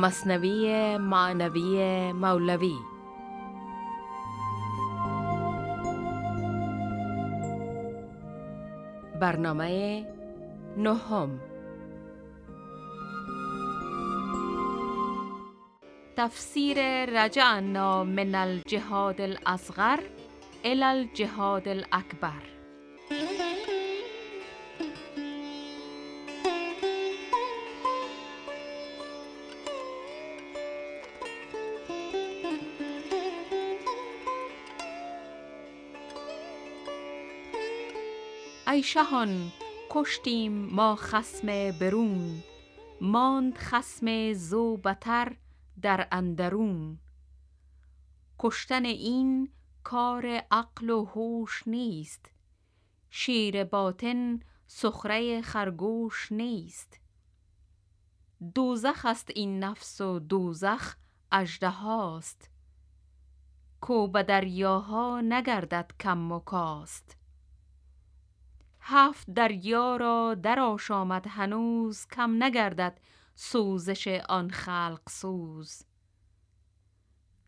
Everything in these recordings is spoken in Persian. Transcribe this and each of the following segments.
مصنوی معنوی مولوی. برنامه نهم. تفسیر رجعنا من الجهاد الاصغر الى الجهاد الاکبر. ای شهان کشتیم ما خسم برون ماند خسم زو بتر در اندرون. کشتن این کار عقل و هوش نیست شیر باطن سخره خرگوش نیست. دوزخ است این نفس و دوزخ اژدهاست کو به دریاها نگردد کم و کاست. هفت دریا را در آشامد هنوز کم نگردد سوزش آن خلق سوز.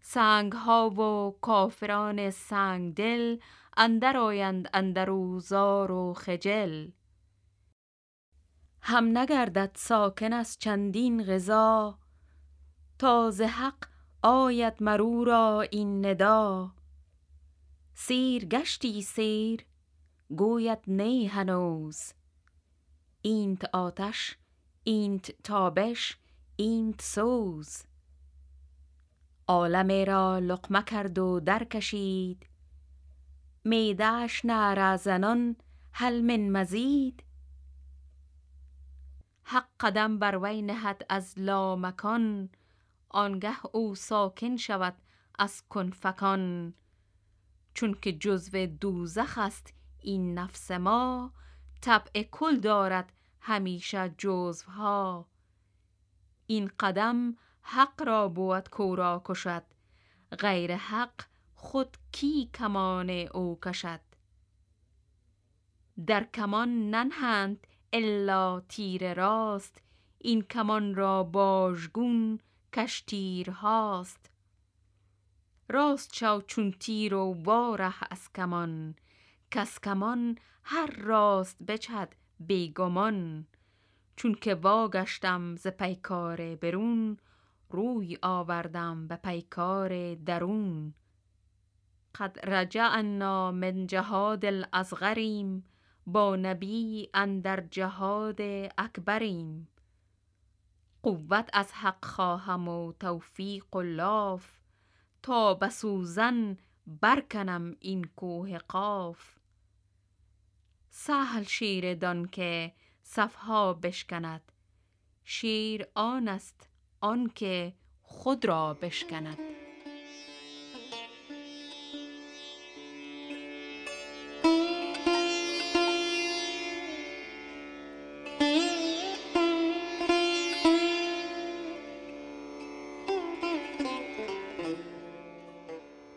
سنگ ها و کافران سنگ دل اندر آیند اندرو زار و خجل. هم نگردد ساکن از چندین غذا تا ز حق آید مر او را این ندا. سیر گشتی سیر گوید نی هنوز. اینت آتش اینت تابش اینت سوز. عالم را لقمه کرد و در کشید. معدهاش نعره زنان هل من مزید. حق قدم بر وی نهد از لامکان آنگه او ساکن شود از کن فکان چونک جزو دوزخ است این نفس ما طبع کل دارد همیشه جزوها. این قدم حق را بود کو را کشد غیر حق خود کی کمان او کشد. در کمان ننهند الا تیر راست این کمان را باژگون کش تیرهاست راست شو چون تیر و وا ره از کمان کز کمان هر راست بجهد بی گمان چونک وا گشتم ز پیکار برون روی آوردم به پیکار درون. قد رجعنا من جهاد الاصغریم با نبی اندر جهاد اکبریم. قوت از حق خواهم و توفیق و لاف تا به سوزن برکنم این کوه قاف. سهل شیر دان که صف ها بشکند. شیر آن است آنکه خود را بشکند.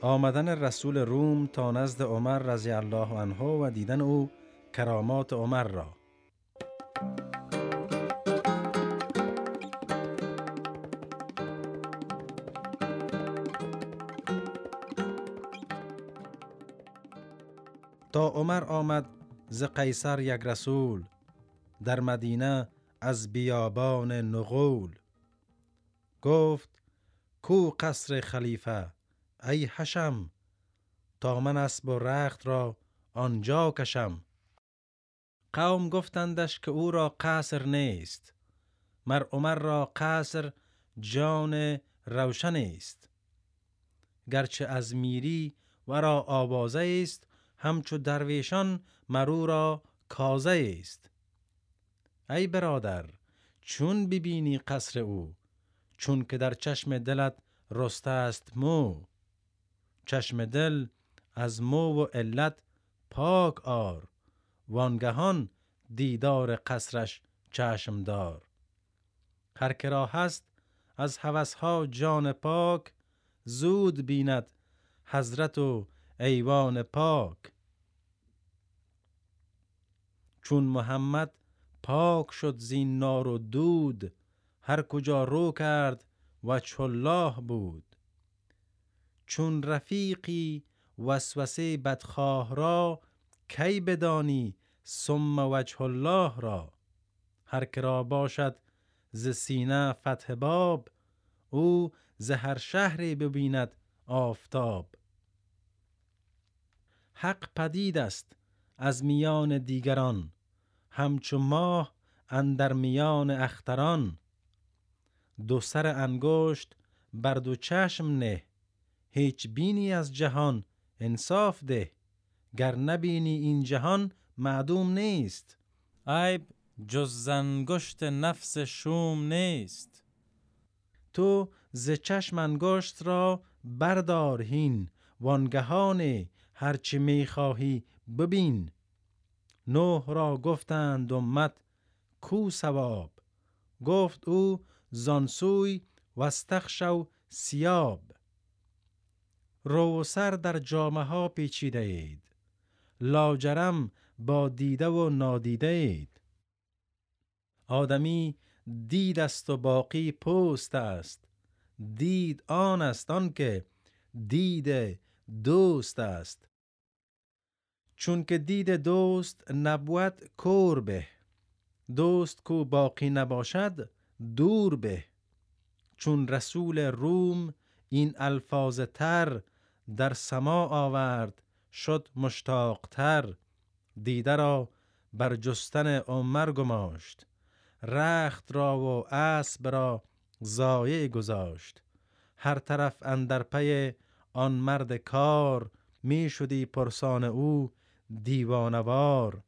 آمدن رسول روم تا نزد عمر رضی الله عنه و دیدن او کرامات عمر را. تا عمر آمد ز قیصر یک رسول در مدینه از بیابان نغول. گفت کو قصر خلیفه ای حشم تا من اسب و رخت را آنجا کشم. قوم گفتندش که او را قصر نیست مر عمر را قصر جان روشن است. گرچه از میری ورا آوازه است همچو درویشان مرو را کازه است. ای برادر چون ببینی قصر او؟ چون که در چشم دلت رسته است مو. چشم دل از مو و علت پاک آر. وانگهان دیدار قصرش چشم دار. هر که را هست از هوسها جان پاک زود بیند حضرت و ایوان پاک. چون محمد پاک شد زین نار و دود هر کجا رو کرد وجه الله بود. چون رفیقی وسوسه بدخواه را کی بدانی ثم وجه الله را؟ هر را باشد ز سینه فتح باب او ز هر شهری ببیند آفتاب. حق پدید است از میان دیگران همچو ماه اندر میان اختران. دو سر انگشت بر دو چشم نه هیچ بینی از جهان انصاف ده. گر نبینی این جهان معدوم نیست. عیب جز زنگشت نفس شوم نیست. تو ز چشم انگشت را بردار هین وانگهان هرچی می‌خواهی ببین. نوح را گفتند امت کو سواب گفت او زانسوی وستخشو سیاب. رو سر در جامعه ها پیچیده اید. لاجرم با دیده و نادیده اید. آدمی دید است و باقی پوست است. دید آن است آن که دید دوست است. چون که دید دوست نبود کور به. دوست کو باقی نباشد دور به. چون رسول روم این الفاظ تر در سما آورد شد مشتاقتر. دیده را بر جستن عمر گماشت. رخت را و اسب را زایع گذاشت. هر طرف اندر پی آن مرد کار می شدی پرسان او دیوانوار.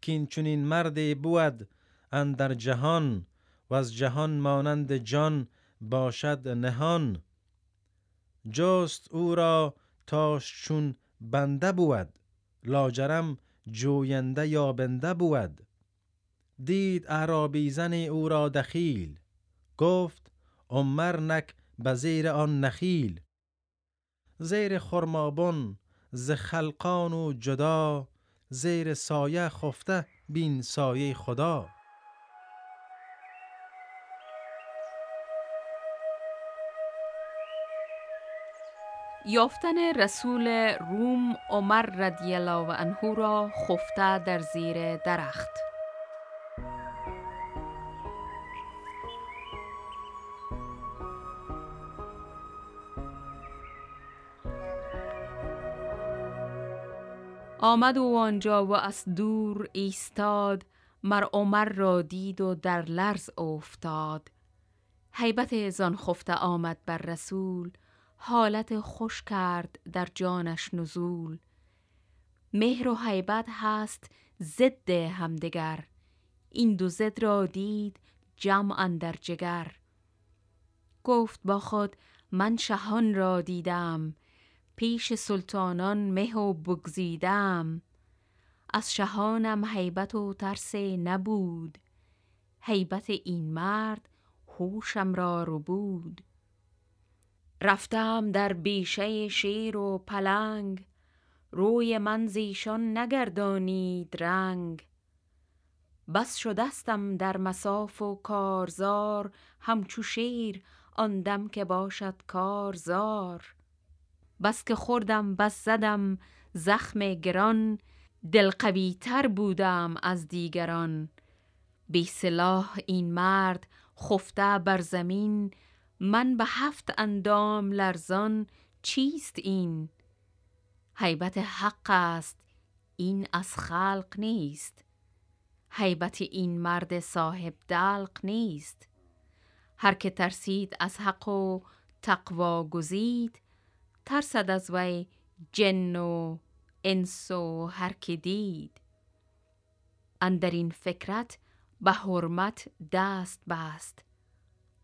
کین چونین مردی بود اندر جهان و از جهان مانند جان باشد نهان. جست او را تاش چون بنده بود لاجرم جوینده یابنده بود. دید اعرابی زن او را دخیل گفت عمر نک به زیر آن نخیل. زیر خرمابون ز خلقان و جدا زیر سایه خفته بین سایه خدا. یافتن رسول روم عمر رضی الله عنه را خفته در زیر درخت. آمد و آنجا و از دور ایستاد مر عمر را دید و در لرز افتاد. حیبت زان خفته آمد بر رسول حالت خوش کرد در جانش نزول. مهر و حیبت هست ضد همدگر. این دو ضد را دید جمع اندر جگر. گفت با خود من شهان را دیدم. پیش سلطانان مه و بگزیدم. از شهانم حیبت و ترس نبود. حیبت این مرد هوشم را رو بود رفتم در بیشه شیر و پلنگ روی من زیشان نگردانید رنگ. بس شدستم در مساف و کارزار همچو شیر آن دم که باشد کارزار. بس که خوردم بس زدم زخم گران دل قوی تر بودم از دیگران. بی سلاح این مرد خفته بر زمین من به هفت اندام لرزان چیست این؟ حیبت حق است این از خلق نیست. حیبت این مرد صاحب دلق نیست. هر که ترسید از حق و تقوا گزید ترسد از وی جن و انس و هر که دید. اندر این فکرت به حرمت دست بست.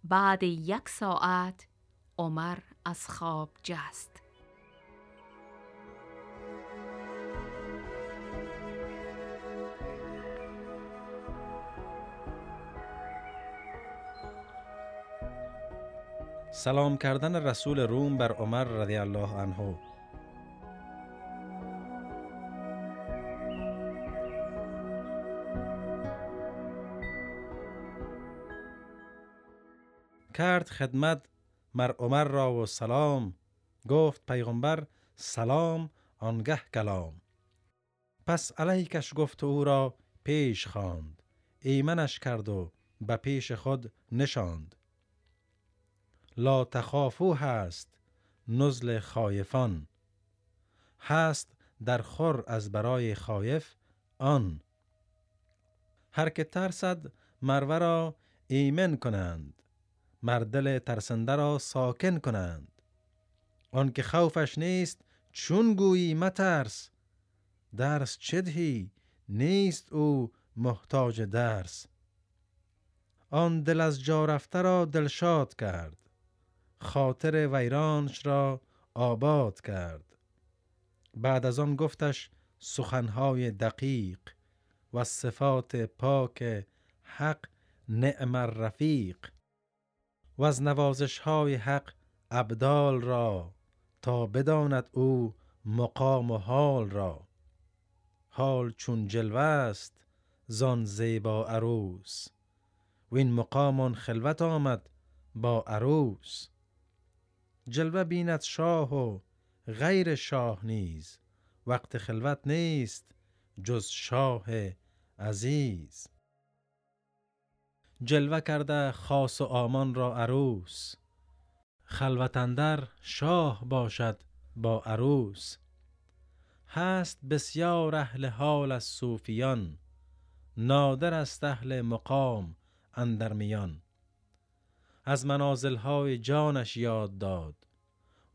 بعد یک ساعت عمر از خواب جست. سلام کردن رسول روم بر عمر رضی الله عنه. کرد خدمت مر عمر را و سلام. گفت پیغمبر سلام آنگه کلام. پس علیکش گفت او را پیش خواند. ایمنش کرد و به پیش خود نشاند. لا تخافو هست نزل خایفان. هست در خور از برای خایف آن. هر که ترسد مرورا را ایمن کنند. مردل ترسنده را ساکن کنند. آن که خوفش نیست چون گویی مترس. درس چدهی نیست او محتاج درس. آن دل از جا رفته را دلشاد کرد. خاطر ویرانش را آباد کرد. بعد از آن گفتش سخنهای دقیق و صفات پاک حق نعم رفیق و از نوازش های حق ابدال را تا بداند او مقام و حال را. حال چون جلوه است زان زیبا عروس و این مقام خلوت آمد با عروس. جلوه بیند شاه و غیر شاه نیز وقت خلوت نیست جز شاه عزیز. جلوه کرده خاص و آمان را عروس. خلوتندر شاه باشد با عروس. هست بسیار اهل حال از صوفیان نادر است اهل مقام اندر میان. از منازلهای جانش یاد داد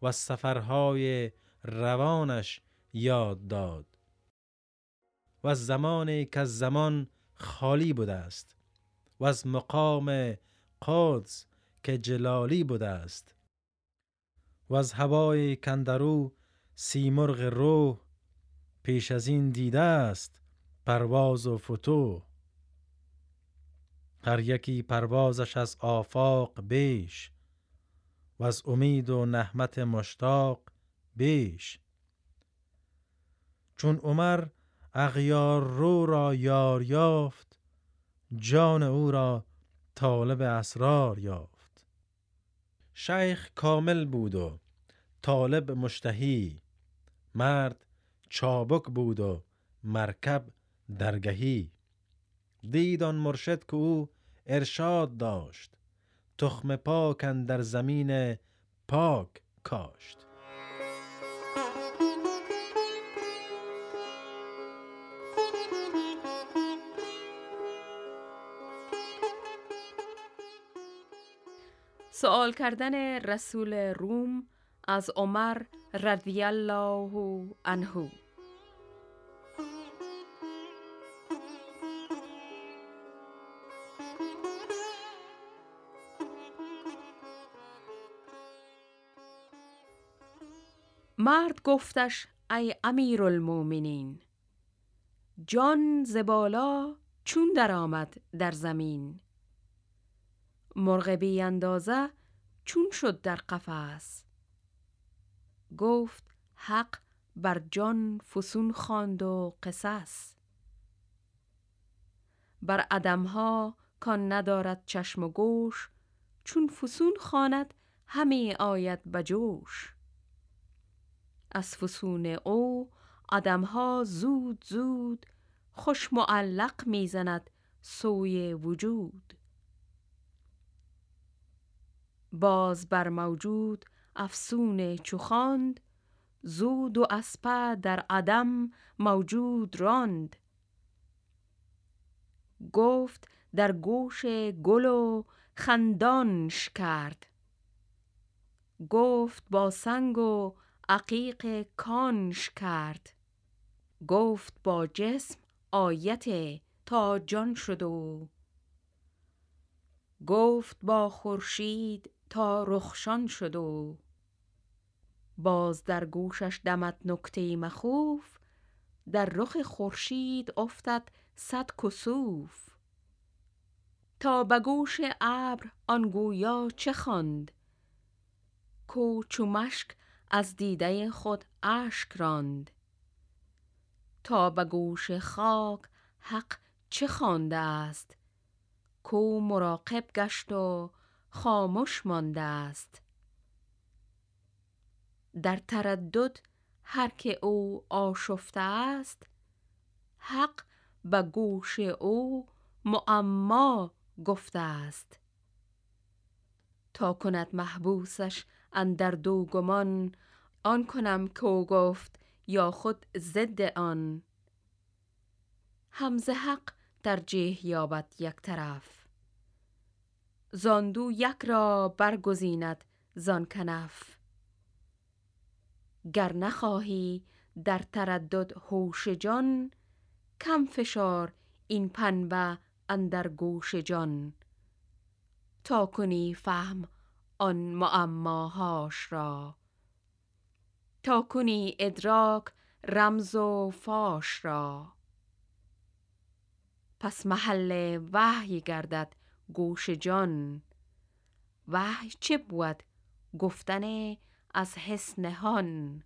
و از سفرهای روانش یاد داد. و از زمانی که از زمان خالی بوده است. و از مقام قدس که جلالی بوده است. و از هوای کندرو سیمرغ روح پیش از این دیده است پرواز و فتو هر یکی پروازش از آفاق بیش و از امید و نحمت مشتاق بیش. چون عمر اغیار رو را یار یافت جان او را طالب اسرار یافت. شیخ کامل بود و طالب مشتهی. مرد چابک بود و مرکب درگهی. دید آن مرشد که او ارشاد داشت. تخم پاک در زمین پاک کاشت. سوال کردن رسول روم از عمر رضی الله عنه. مرد گفتش ای امیر المومنین جان زبالا چون درآمد در زمین؟ مرغ بی اندازه چون شد در قفس. گفت حق بر جان فسون خواند و قصص. بر ادمها کان ندارد چشم و گوش چون فسون خواند همی آید بجوش از فسون او آدمها زود زود خوش معلق می‌زند سوی وجود. باز بر موجود افسون چوخاند زود و اسپه در عدم موجود راند. گفت در گوش گل و خندانش کرد. گفت با سنگ و عقیق کانش کرد. گفت با جسم آیت تا جان شد و گفت با خورشید تا رخشان شد و باز در گوشش دمد نکته مخوف در رخ خورشید افتد صد کسوف. تا به گوش ابر آن گویا چه خواند؟ کو چو مشک از دیده خود اشک راند. تا به گوش خاک حق چه خوانده است؟ کو مراقب گشت و خاموش مانده است. در تردد هر که او آشفته است حق به گوش او معما گفته است. تا کند محبوسش اندر دو گمان آن کنم که او گفت یا خود ضد آن. همزه حق ترجیح یابد یک طرف. زاندو یک را برگزیند زان کنف. گر نخواهی در تردد هوش جان کم فشار این پنبه اندر گوش جان. تا کنی فهم آن معماهاش را. تا کنی ادراک رمز و فاش را. پس محل وحی گردد گوش جان. وحی چه بود گفتن از حس نهان؟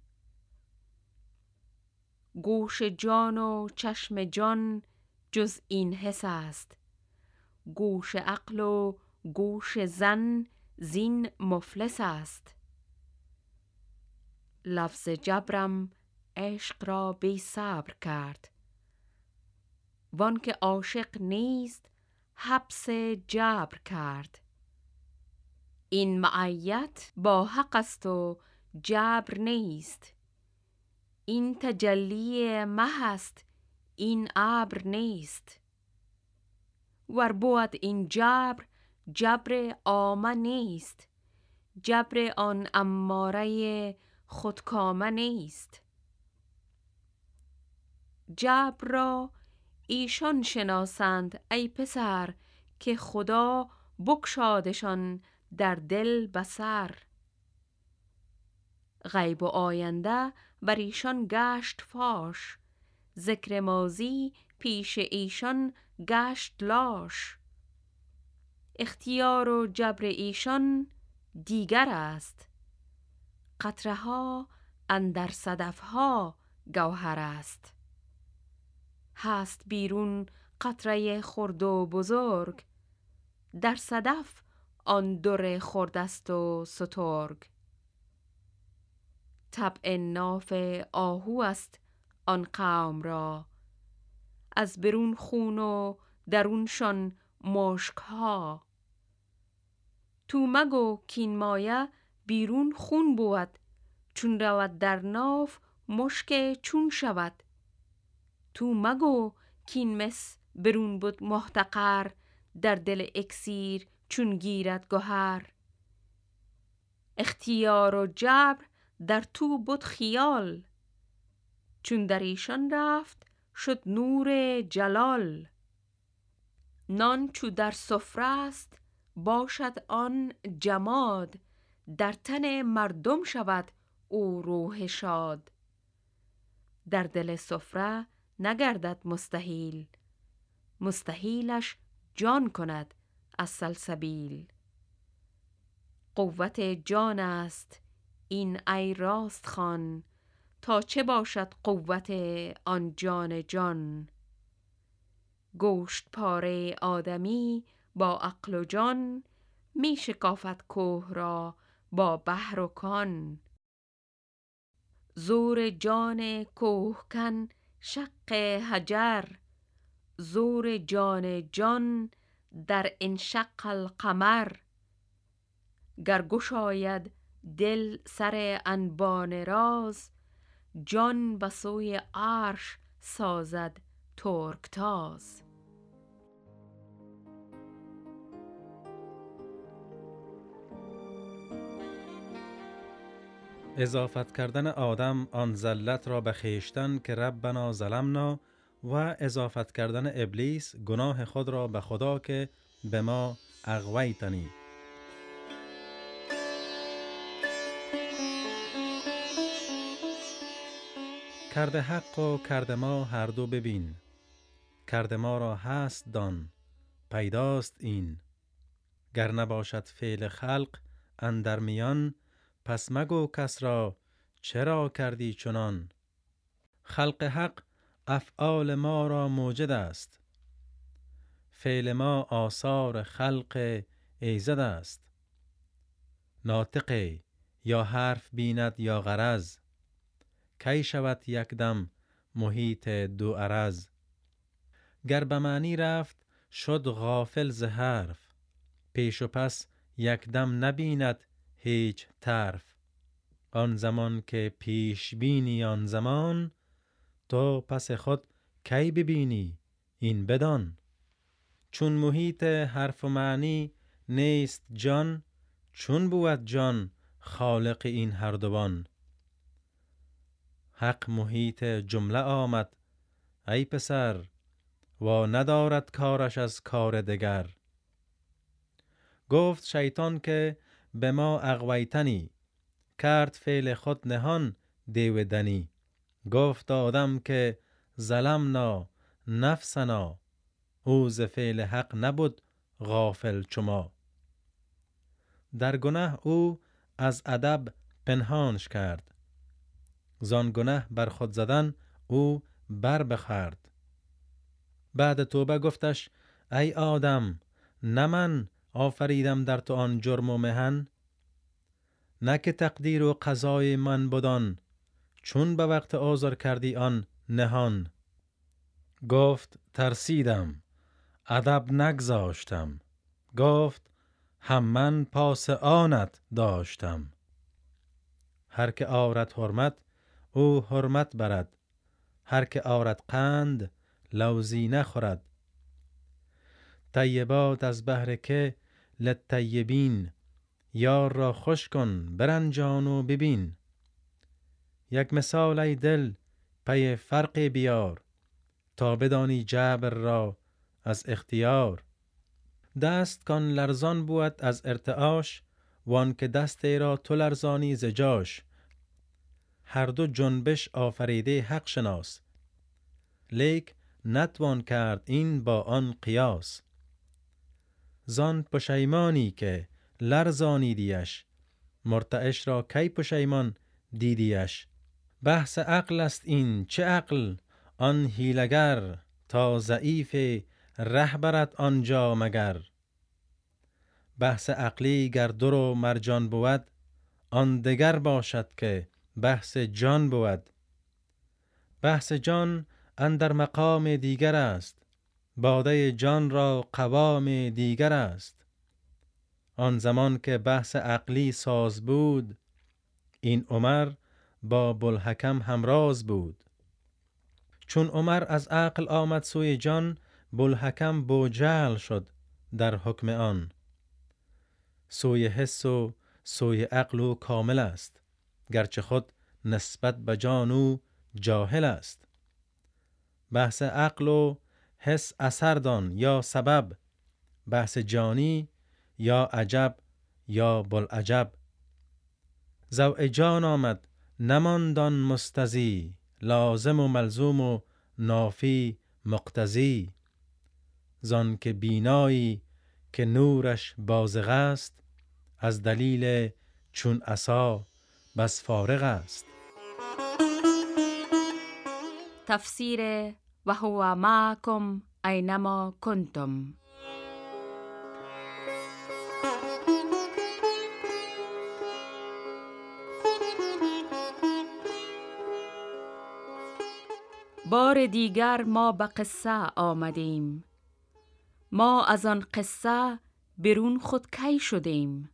گوش جان و چشم جان جز این حس است. گوش عقل و گوش زن زین مفلس است. لفظ جبرم عشق را بی صبر کرد. وان که عاشق نیست حبس جبر کرد. این معیت با حق است و جبر نیست. این تجلی مه است این ابر نیست. ور بود این جبر جبر عامه نیست. جبر آن اماره خودکامه نیست. جبر را ایشان شناسند ای پسر که خدا بکشادشان در دل بسر غیب و آینده بر ایشان گشت فاش ذکر مازی پیش ایشان گشت لاش. اختیار و جبر ایشان دیگر است قطره ها اندر صدف ها گوهر است. هست بیرون قطره خرد و بزرگ. در صدف آن در خرد است و سترگ. طبع ناف آهو است آن قوم را. از برون خون و درونشان مشک ها تو مگو کین مایه بیرون خون بود. چون رود در ناف مشک چون شود. تو مگو کین مس برون بود محتقر در دل اکسیر چون گیرد گهر اختیار و جبر در تو بود خیال چون در ایشان رفت شد نور جلال. نان چو در سفره است باشد آن جماد در تن مردم شود او روح شاد. در دل سفره نگردد مستحیل. مستحیلش جان کند از سلسبیل. قوت جان است این ای راست خان تا چه باشد قوت آن جان جان. گوشت پاره آدمی با عقل و جان می شکافد کوه را با بحر و کان. زور جان کوهکن شق حجر زور جان جان در انشق القمر. گر گشاید دل سر انبان راز جان به سوی عرش سازد ترکتاز. اضافت کردن آدم آن زلت را به خیشتن که ربنا ظلمنا و اضافت کردن ابلیس گناه خود را به خدا که به ما اغویتنی. کرده حق و کرده ما هر دو ببین. کرده ما را هست دان. پیداست این. گر نباشد فعل خلق اندر میان پس مگو کس را چرا کردی چنان؟ خلق حق افعال ما را موجد است. فعل ما آثار خلق ایزد است. ناطقه یا حرف بیند یا غرض کی شود یک دم محیط دو عرض؟ گر به معنی رفت شد غافل ز حرف پیش و پس یک دم نبیند هیچ طرف. آن زمان که پیش بینی آن زمان تو پس خود کی ببینی؟ این بدان. چون محیط حرف و معنی نیست جان چون بود جان خالق این هر دوان حق محیط جمله آمد ای پسر و ندارد کارش از کار دگر. گفت شیطان که به ما اغویتنی کرد فعل خود نهان دیو دنی. گفت آدم که ظلمنا نفسنا او ز فعل حق نبود غافل چما. در گناه او از ادب پنهانش کرد. زان گناه بر خود زدن او بر بخرد بعد توبه گفتش ای آدم نه من آفریدم در تو آن جرم و مهن. نه که تقدیر و قضای من بدان چون به وقت آزار کردی آن نهان. گفت ترسیدم ادب نگذاشتم. گفت هم من پاس آنت داشتم. هر که آرد حرمت او حرمت برد. هر که آرد قند لوزی نخورد. طیبات از بهر که لطیبین یار را خوش کن برنجان و ببین. یک مثال ای دل پی فرق بیار تا بدانی جبر را از اختیار. دست کان لرزان بود از ارتعاش وان که دست را تو لرزانی زجاش هر دو جنبش آفریده حق شناس. لیک نتوان کرد این با آن قیاس. زان پشیمانی که لرزانیدیش. مرتعش را کی پشیمان دیدیش؟ بحث عقل است این چه عقل؟ آن هیلگر تا ضعیف ره برد آنجا مگر. بحث عقلی گر در و مرجان بود آن دگر باشد که بحث جان بود. بحث جان اندر مقام دیگر است. باده جان را قوام دیگر است. آن زمان که بحث عقلی ساز بود این عمر با بلحکم همراز بود. چون عمر از عقل آمد سوی جان بلحکم بوجهل شد در حکم آن. سوی حس و سوی عقل و کامل است گرچه خود نسبت به جان او جاهل است. بحث عقل و حس اثر دان یا سبب. بحث جانی یا عجب یا بلعجب. زوع جان آمد نماندان مستزی لازم و ملزوم و نافی مقتضی. زان که بینایی که نورش بازغ است از دلیل چون عصا بس فارغ است. تفسیر و هو معکم اینما کنتم بار دیگر ما به قصه آمدیم ما از آن قصه برون خود کی شدیم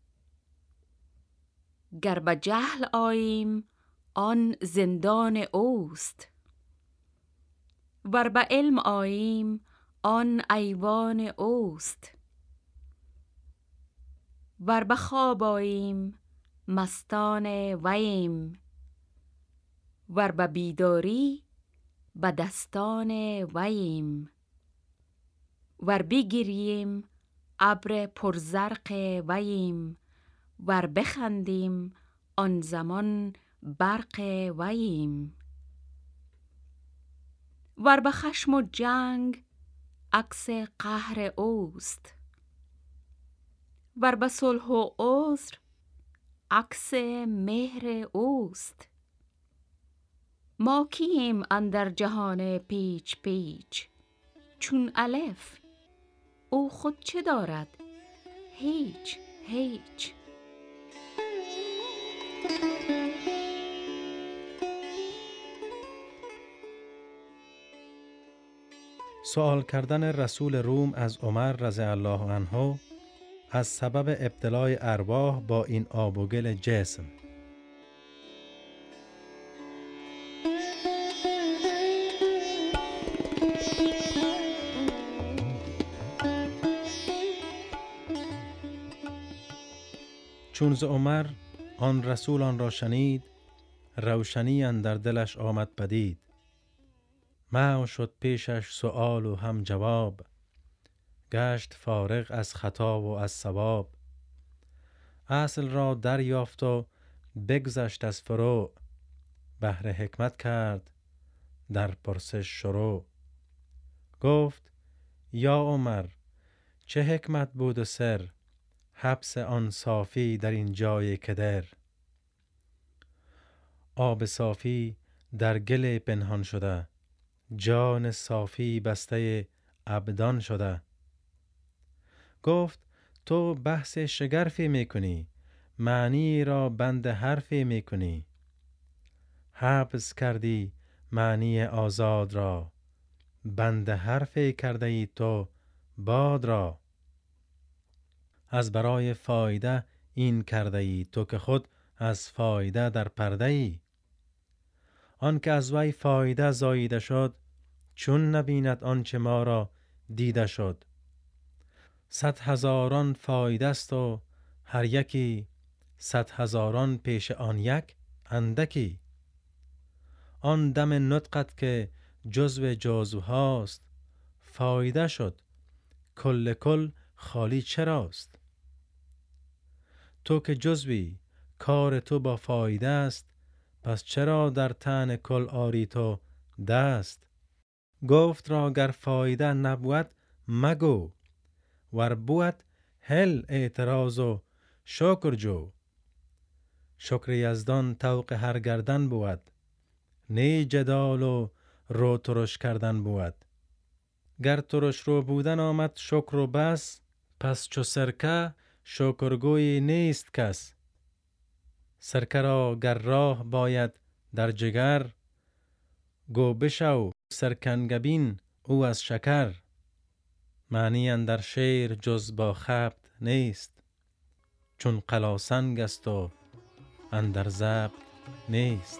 گر به جهل آییم آن زندان اوست ور به علم آییم آن ایوان اوست. ور به خواب آییم مستان ویم. ور به بیداری به دستان ویم. ور بگیریم ابر پرزرق ویم. ور بخندیم آن زمان برق ویم. ور به خشم و جنگ عکس قهر اوست. ور به صلح و عذر عکس مهر اوست. ما کیم اندر جهان پیچ پیچ؟ چون الف او خود چه دارد؟ هیچ هیچ. سوال کردن رسول روم از عمر رضی الله عنه از سبب ابتلای ارواح با این آب و گل جسم. چون ز عمر آن رسول آن را شنید روشنی در دلش آمد پدید. ما شد پیشش سؤال و هم جواب گشت فارغ از خطا و از ثواب. اصل را دریافت و بگذشت از فروع بهر حکمت کرد در پرسش شروع. گفت یا عمر چه حکمت بود و سر؟ حبس آن صافی در این جای کدر. آب صافی در گل پنهان شده. جان صافی بسته ابدان شده. گفت تو بحث شگرفی می‌کنی معنی را بند حرفی می‌کنی. حبس کردی معنی آزاد را بند حرفی کرده ای تو باد را. از برای فایده این کرده ای تو که خود از فایده در پرده ای آن که از وی فایده زاییده شد چون نبیند آنچه ما را دیده شد. صد هزاران فایده است و هر یکی صد هزاران پیش آن یک اندکی. آن دم نطقت که جزو هاست فایده شد. کل کل خالی چراست؟ تو که جزوی کار تو با فایده است پس چرا در تن کل آری تو دست؟ گفت را گر فایده نبود مگو ور بود هل اعتراض و شکر جو. شکر یزدان توق هر گردن بود نی جدال و رو ترش کردن بود. گر ترش رو بودن آمد شکر و بس پس چو سرکه شکرگوی نیست کس. سرکه را گر راه باید در جگر گو بشو. سرکنگبین او از شکر معنی در شعر جز با خبت نیست چون قلاسنگ است و اندر زبط نیست.